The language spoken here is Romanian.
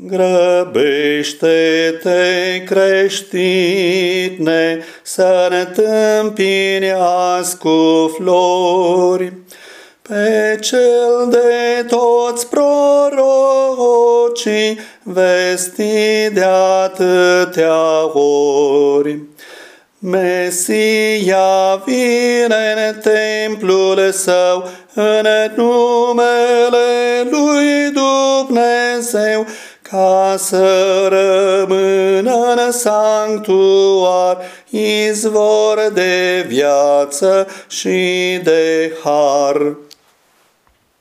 Grăbește-te, creștine, să ne tâmpini azi cu flori, pe cel de toți prorocii, vesti de atâtea ori. Mesia vine în templul său, în numele lui Dumnezeu, ca să rămână în sanctuar izvor de viață și de har.